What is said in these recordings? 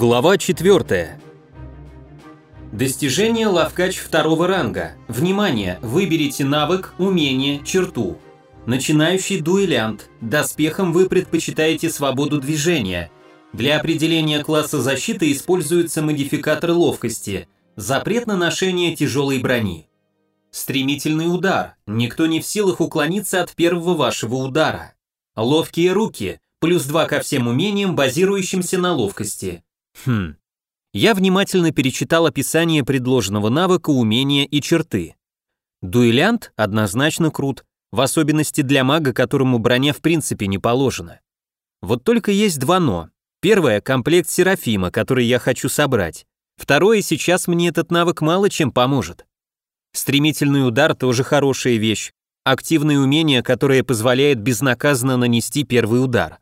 Глава 4. Достижение ловкач второго ранга. Внимание, выберите навык, умение, черту. Начинающий дуэлянт. Доспехом вы предпочитаете свободу движения. Для определения класса защиты используется модификатор ловкости. Запрет на ношение тяжелой брони. Стремительный удар. Никто не в силах уклониться от первого вашего удара. Ловкие руки. Плюс 2 ко всем умениям, базирующимся на ловкости. Хм. Я внимательно перечитал описание предложенного навыка, умения и черты. Дуэлянт однозначно крут, в особенности для мага, которому броня в принципе не положена. Вот только есть два «но». Первое – комплект Серафима, который я хочу собрать. Второе – сейчас мне этот навык мало чем поможет. Стремительный удар – тоже хорошая вещь. Активное умение, которое позволяет безнаказанно нанести первый удар.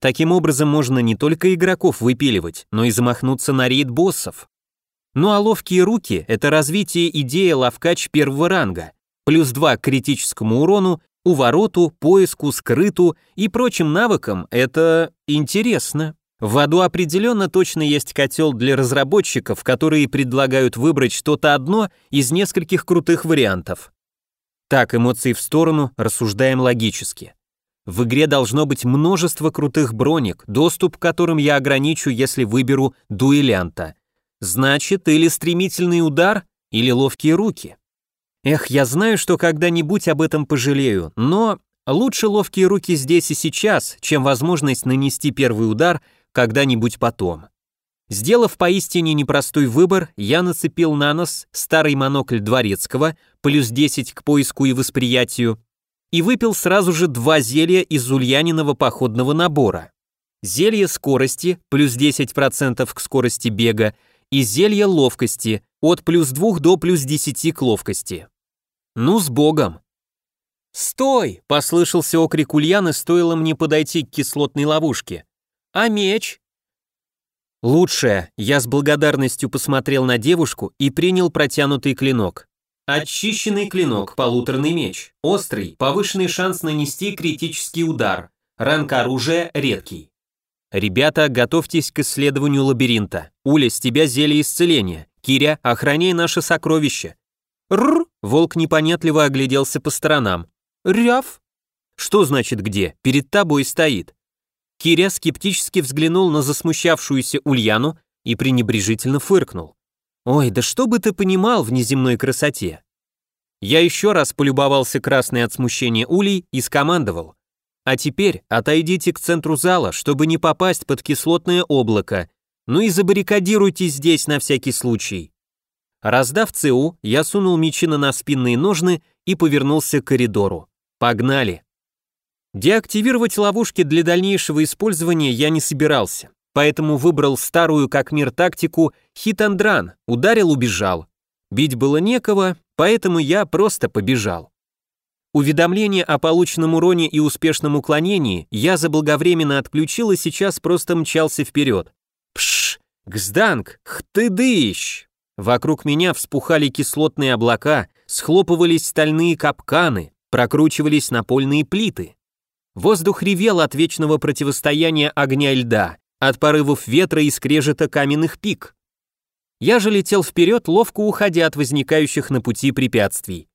Таким образом можно не только игроков выпиливать, но и замахнуться на рейд боссов. Ну а ловкие руки – это развитие идеи ловкач первого ранга, плюс 2 к критическому урону, увороту, поиску, скрыту и прочим навыкам – это интересно. В аду определенно точно есть котел для разработчиков, которые предлагают выбрать что-то одно из нескольких крутых вариантов. Так, эмоции в сторону, рассуждаем логически. В игре должно быть множество крутых броник, доступ к которым я ограничу, если выберу дуэлянта. Значит, или стремительный удар, или ловкие руки. Эх, я знаю, что когда-нибудь об этом пожалею, но лучше ловкие руки здесь и сейчас, чем возможность нанести первый удар когда-нибудь потом. Сделав поистине непростой выбор, я нацепил на нос старый монокль Дворецкого, плюс 10 к поиску и восприятию, и выпил сразу же два зелья из ульяниного походного набора. Зелье скорости, плюс 10% к скорости бега, и зелье ловкости, от плюс 2 до плюс 10 к ловкости. Ну, с богом. «Стой!» – послышался окрик Ульяны, стоило мне подойти к кислотной ловушке. «А меч?» «Лучшее!» – я с благодарностью посмотрел на девушку и принял протянутый клинок. Очищенный клинок, полуторный меч. Острый, повышенный шанс нанести критический удар. Ранг оружия редкий. Ребята, готовьтесь к исследованию лабиринта. Уля, с тебя зелье исцеления. Киря, охраняй наше сокровище. Рр! Волк непонятливо огляделся по сторонам. Ряв! Что значит где? Перед тобой стоит. Киря скептически взглянул на засмущавшуюся Ульяну и пренебрежительно фыркнул. Ой, да что бы ты понимал в неземной красоте? Я еще раз полюбовался красной от смущения улей и скомандовал. А теперь отойдите к центру зала, чтобы не попасть под кислотное облако, ну и забаррикадируйтесь здесь на всякий случай. Раздав ЦУ, я сунул мечи на спинные ножны и повернулся к коридору. Погнали. Деактивировать ловушки для дальнейшего использования я не собирался поэтому выбрал старую как мир тактику хит-анд-ран, ударил, убежал. Бить было некого, поэтому я просто побежал. Уведомление о полученном уроне и успешном уклонении я заблаговременно отключил и сейчас просто мчался вперед. Пш, гзданг, хтыдыщ! Вокруг меня вспухали кислотные облака, схлопывались стальные капканы, прокручивались напольные плиты. Воздух ревел от вечного противостояния огня и льда, от порывов ветра и скрежета каменных пик. Я же летел вперед, ловко уходя от возникающих на пути препятствий.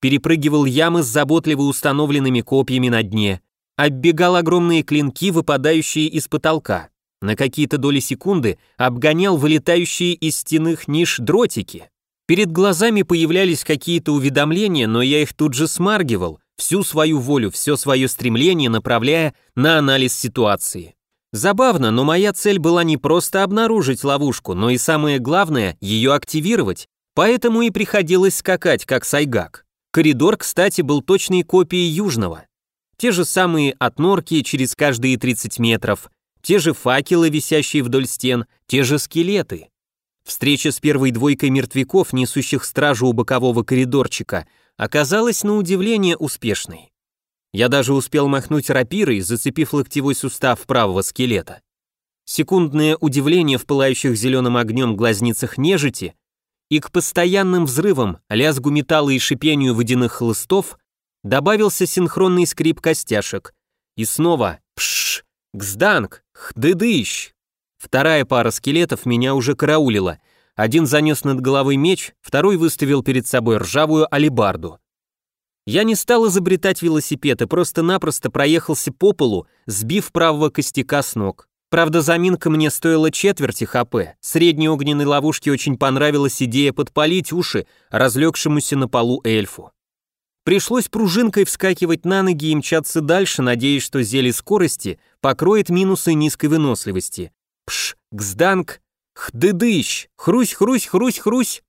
Перепрыгивал ямы с заботливо установленными копьями на дне, оббегал огромные клинки, выпадающие из потолка. На какие-то доли секунды обгонял вылетающие из стенных ниш дротики. Перед глазами появлялись какие-то уведомления, но я их тут же смаргивал, всю свою волю, все свое стремление направляя на анализ ситуации. Забавно, но моя цель была не просто обнаружить ловушку, но и самое главное, ее активировать, поэтому и приходилось скакать, как сайгак. Коридор, кстати, был точной копией южного. Те же самые отнорки через каждые 30 метров, те же факелы, висящие вдоль стен, те же скелеты. Встреча с первой двойкой мертвяков, несущих стражу у бокового коридорчика, оказалась на удивление успешной. Я даже успел махнуть рапирой, зацепив локтевой сустав правого скелета. Секундное удивление в пылающих зеленым огнем глазницах нежити и к постоянным взрывам, лязгу металла и шипению водяных хлыстов добавился синхронный скрип костяшек. И снова пш, гзданг, хдыдыщ. Вторая пара скелетов меня уже караулила. Один занес над головой меч, второй выставил перед собой ржавую алебарду. Я не стал изобретать велосипед и просто-напросто проехался по полу, сбив правого костяка с ног. Правда, заминка мне стоила четверти хп. Средней огненной ловушке очень понравилась идея подпалить уши разлегшемуся на полу эльфу. Пришлось пружинкой вскакивать на ноги и мчаться дальше, надеясь, что зелье скорости покроет минусы низкой выносливости. Пш, гзданг, хдыдыщ, хрусь, хрусь, хрусь, хрусь.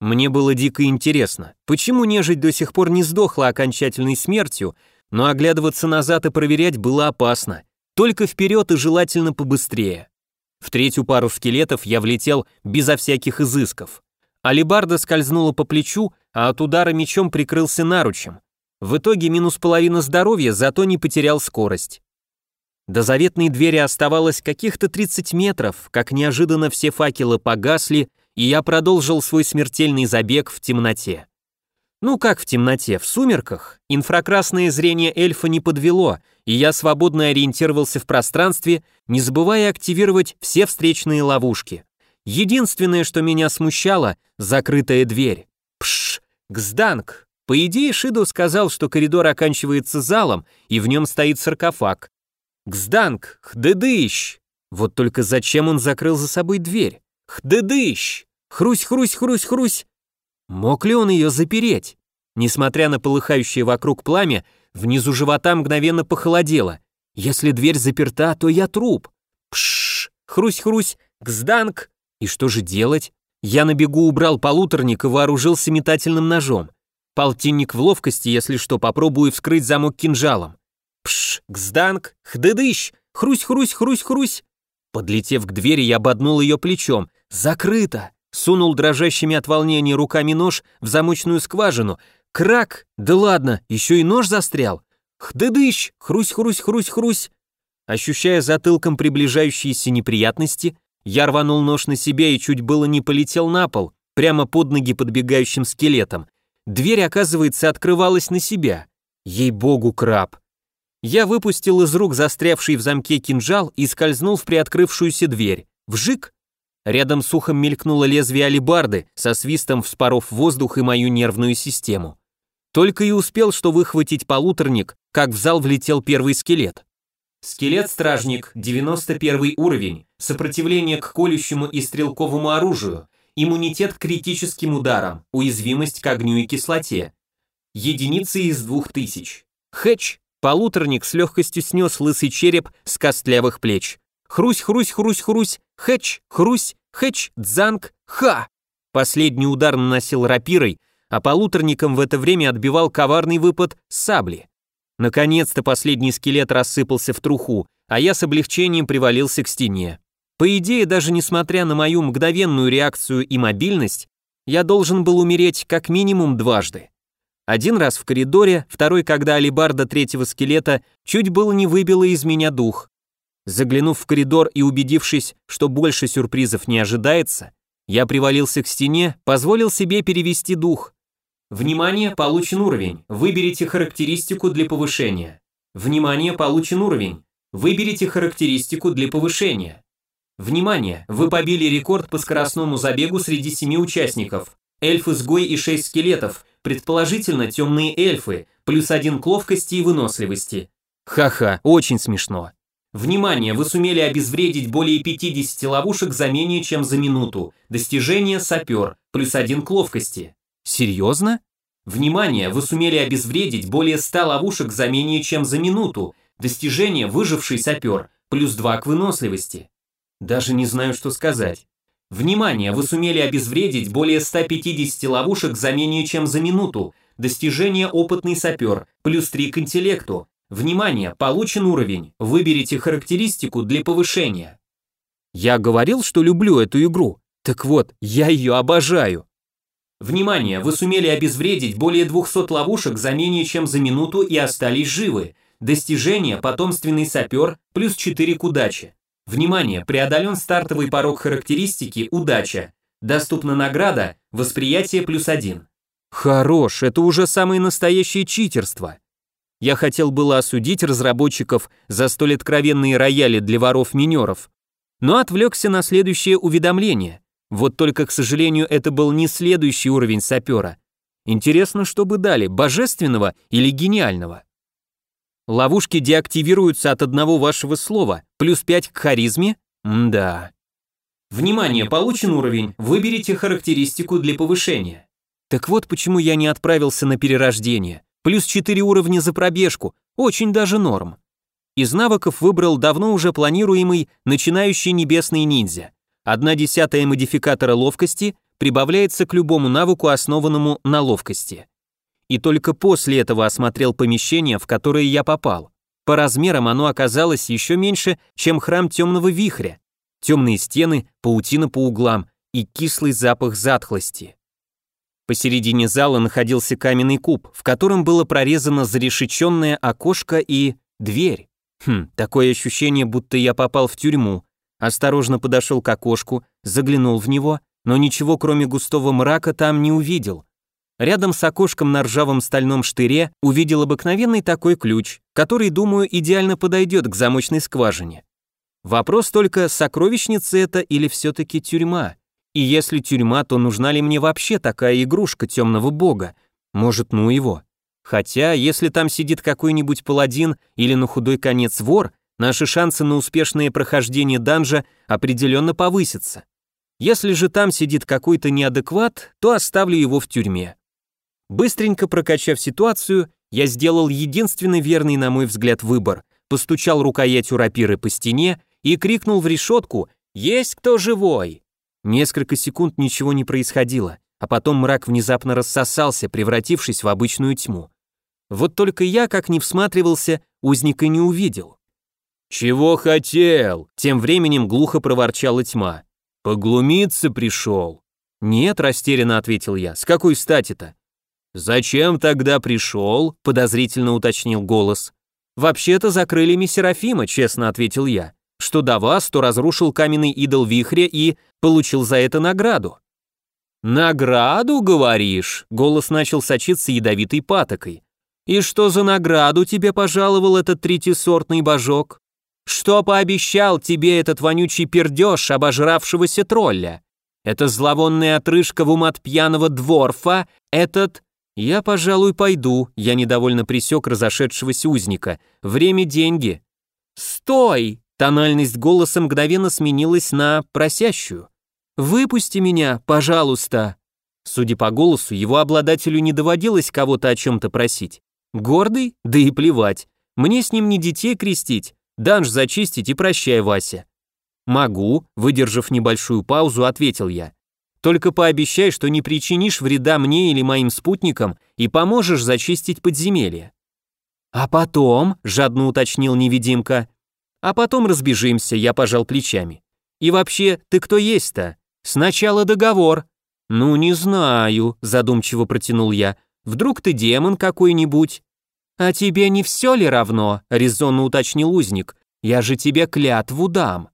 Мне было дико интересно, почему нежить до сих пор не сдохла окончательной смертью, но оглядываться назад и проверять было опасно. Только вперед и желательно побыстрее. В третью пару скелетов я влетел безо всяких изысков. Алибарда скользнула по плечу, а от удара мечом прикрылся наручем. В итоге минус половина здоровья, зато не потерял скорость. До заветной двери оставалось каких-то 30 метров, как неожиданно все факелы погасли, и я продолжил свой смертельный забег в темноте. Ну как в темноте, в сумерках? Инфракрасное зрение эльфа не подвело, и я свободно ориентировался в пространстве, не забывая активировать все встречные ловушки. Единственное, что меня смущало — закрытая дверь. Пш, гзданг. По идее, Шидо сказал, что коридор оканчивается залом, и в нем стоит саркофаг. Гзданг, хдыдыщ. Вот только зачем он закрыл за собой дверь? Хдыдыщ. Хрусь, хрусь, хрусь, хрусь. Мог ли он ее запереть? Несмотря на полыхающее вокруг пламя, внизу живота мгновенно похолодело. Если дверь заперта, то я труп. Пшш, хрусь-хрусь, гзданг. И что же делать? Я на бегу убрал полуторник и вооружился метательным ножом. Полтинник в ловкости, если что, попробую вскрыть замок кинжалом. Пш, гзданг, хдыдыщ, хрусь-хрусь, хрусь-хрусь. Подлетев к двери, я боднул ее плечом. Закрыто сунул дрожащими от волнения руками нож в замочную скважину. Крак! Да ладно, еще и нож застрял. Хдыдыщ! Хрусь-хрусь-хрусь-хрусь! Ощущая затылком приближающиеся неприятности, я рванул нож на себя и чуть было не полетел на пол, прямо под ноги подбегающим скелетом. Дверь, оказывается, открывалась на себя. Ей-богу, краб. Я выпустил из рук застрявший в замке кинжал и скользнул в приоткрывшуюся дверь. Вжик! Рядом с ухом мелькнуло лезвие алебарды, со свистом вспоров воздух и мою нервную систему. Только и успел, что выхватить полуторник, как в зал влетел первый скелет. Скелет-стражник, 91 уровень, сопротивление к колющему и стрелковому оружию, иммунитет к критическим ударам, уязвимость к огню и кислоте. Единицы из 2000. Хэтч, полуторник с легкостью снес лысый череп с костлявых плеч. Хрусь, хрусь, хрусь, хрусь, хэч, хрусь, хэч, дзанг, ха. Последний удар наносил рапирой, а полуторником в это время отбивал коварный выпад сабли. Наконец-то последний скелет рассыпался в труху, а я с облегчением привалился к стене. По идее, даже несмотря на мою мгновенную реакцию и мобильность, я должен был умереть как минимум дважды. Один раз в коридоре, второй, когда алибарда третьего скелета чуть было не выбила из меня дух. Заглянув в коридор и убедившись, что больше сюрпризов не ожидается, я привалился к стене, позволил себе перевести дух. Внимание, получен уровень. Выберите характеристику для повышения. Внимание, получен уровень. Выберите характеристику для повышения. Внимание, вы побили рекорд по скоростному забегу среди семи участников. Эльф-изгой и шесть скелетов, предположительно темные эльфы, плюс один к ловкости и выносливости. Ха-ха, очень смешно. Внимание, вы сумели обезвредить более 50 ловушек за менее чем за минуту. Достижение сапер, плюс один к ловкости. Серьезно? Внимание, вы сумели обезвредить более 100 ловушек за менее чем за минуту. Достижение выживший сапер, плюс 2 к выносливости. Даже не знаю, что сказать. Внимание, вы сумели обезвредить более 150 ловушек за менее чем за минуту. Достижение опытный сапер, плюс 3 к интеллекту, Внимание, получен уровень. Выберите характеристику для повышения. Я говорил, что люблю эту игру. Так вот, я ее обожаю. Внимание, вы сумели обезвредить более 200 ловушек за менее чем за минуту и остались живы. Достижение потомственный сапер плюс 4 к удаче. Внимание, преодолен стартовый порог характеристики удача. Доступна награда восприятие плюс 1. Хорош, это уже самое настоящее читерство. Я хотел было осудить разработчиков за столь откровенные рояли для воров-минеров, но отвлекся на следующее уведомление. Вот только, к сожалению, это был не следующий уровень сапера. Интересно, что бы дали, божественного или гениального? Ловушки деактивируются от одного вашего слова, плюс 5 к харизме? Да. Внимание, получен уровень, выберите характеристику для повышения. Так вот почему я не отправился на перерождение. Плюс 4 уровня за пробежку, очень даже норм. Из навыков выбрал давно уже планируемый начинающий небесный ниндзя. Одна десятая модификатора ловкости прибавляется к любому навыку, основанному на ловкости. И только после этого осмотрел помещение, в которое я попал. По размерам оно оказалось еще меньше, чем храм темного вихря. Темные стены, паутина по углам и кислый запах затхлости. Посередине зала находился каменный куб, в котором было прорезано зарешеченное окошко и дверь. Хм, такое ощущение, будто я попал в тюрьму, осторожно подошел к окошку, заглянул в него, но ничего кроме густого мрака там не увидел. Рядом с окошком на ржавом стальном штыре увидел обыкновенный такой ключ, который, думаю, идеально подойдет к замочной скважине. Вопрос только, сокровищница это или все-таки тюрьма? И если тюрьма, то нужна ли мне вообще такая игрушка темного бога? Может, ну его. Хотя, если там сидит какой-нибудь паладин или на худой конец вор, наши шансы на успешное прохождение данжа определенно повысятся. Если же там сидит какой-то неадекват, то оставлю его в тюрьме. Быстренько прокачав ситуацию, я сделал единственный верный, на мой взгляд, выбор, постучал рукоятью рапиры по стене и крикнул в решетку «Есть кто живой?». Несколько секунд ничего не происходило, а потом мрак внезапно рассосался, превратившись в обычную тьму. Вот только я, как ни всматривался, узника не увидел. «Чего хотел?» — тем временем глухо проворчала тьма. «Поглумиться пришел?» «Нет», — растерянно ответил я. «С какой стати-то?» «Зачем тогда пришел?» — подозрительно уточнил голос. «Вообще-то закрыли Месерафима», — честно ответил я. «Что до вас, то разрушил каменный идол вихря и получил за это награду». «Награду, говоришь?» — голос начал сочиться ядовитой патокой. «И что за награду тебе пожаловал этот третьесортный божок?» Что пообещал тебе этот вонючий пердеж обожравшегося тролля? Это зловонная отрыжка в ум от пьяного дворфа, этот... Я, пожалуй, пойду, я недовольно присек разошедшегося узника. Время – деньги. Стой! Тональность голоса мгновенно сменилась на просящую. «Выпусти меня, пожалуйста!» Судя по голосу, его обладателю не доводилось кого-то о чем-то просить. Гордый? Да и плевать. Мне с ним не детей крестить, Данж зачистить и прощай, Вася. Могу, выдержав небольшую паузу, ответил я. Только пообещай, что не причинишь вреда мне или моим спутникам и поможешь зачистить подземелье. А потом, жадно уточнил невидимка, а потом разбежимся, я пожал плечами. И вообще, ты кто есть-то? Сначала договор. Ну, не знаю, задумчиво протянул я. Вдруг ты демон какой-нибудь? «А тебе не все ли равно?» — резонно уточнил узник. «Я же тебе клятву дам».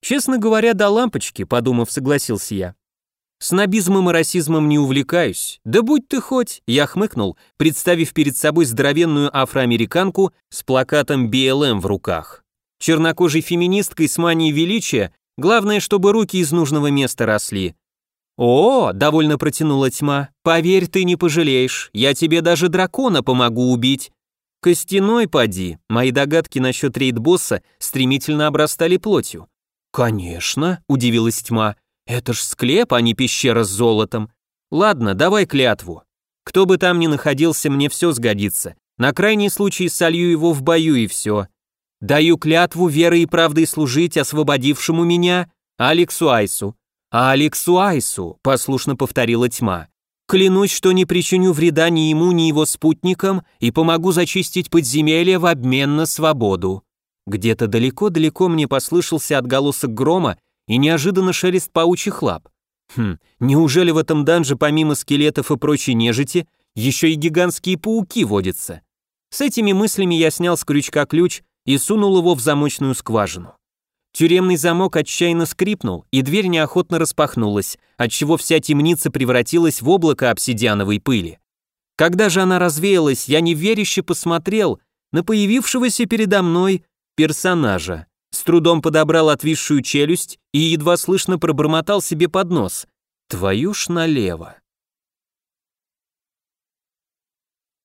«Честно говоря, до лампочки», — подумав, согласился я. «Снобизмом и расизмом не увлекаюсь. Да будь ты хоть!» Я хмыкнул, представив перед собой здоровенную афроамериканку с плакатом BLM в руках. Чернокожей феминисткой с манией величия, главное, чтобы руки из нужного места росли. «О!» — довольно протянула тьма. «Поверь, ты не пожалеешь. Я тебе даже дракона помогу убить. Костяной поди, мои догадки насчет рейд-босса стремительно обрастали плотью. Конечно, удивилась тьма, это ж склеп, а не пещера с золотом. Ладно, давай клятву. Кто бы там ни находился, мне все сгодится. На крайний случай солью его в бою и все. Даю клятву верой и правдой служить освободившему меня Алексу Айсу. Алексу Айсу, послушно повторила тьма. Клянусь, что не причиню вреда ни ему, ни его спутникам и помогу зачистить подземелье в обмен на свободу. Где-то далеко-далеко мне послышался отголосок грома и неожиданно шелест паучьих лап. Хм, неужели в этом данже помимо скелетов и прочей нежити еще и гигантские пауки водятся? С этими мыслями я снял с крючка ключ и сунул его в замочную скважину. Тюремный замок отчаянно скрипнул, и дверь неохотно распахнулась, отчего вся темница превратилась в облако обсидиановой пыли. Когда же она развеялась, я неверяще посмотрел на появившегося передо мной персонажа. с трудом подобрал отвисшую челюсть и едва слышно пробормотал себе под нос. «Твою ж налево».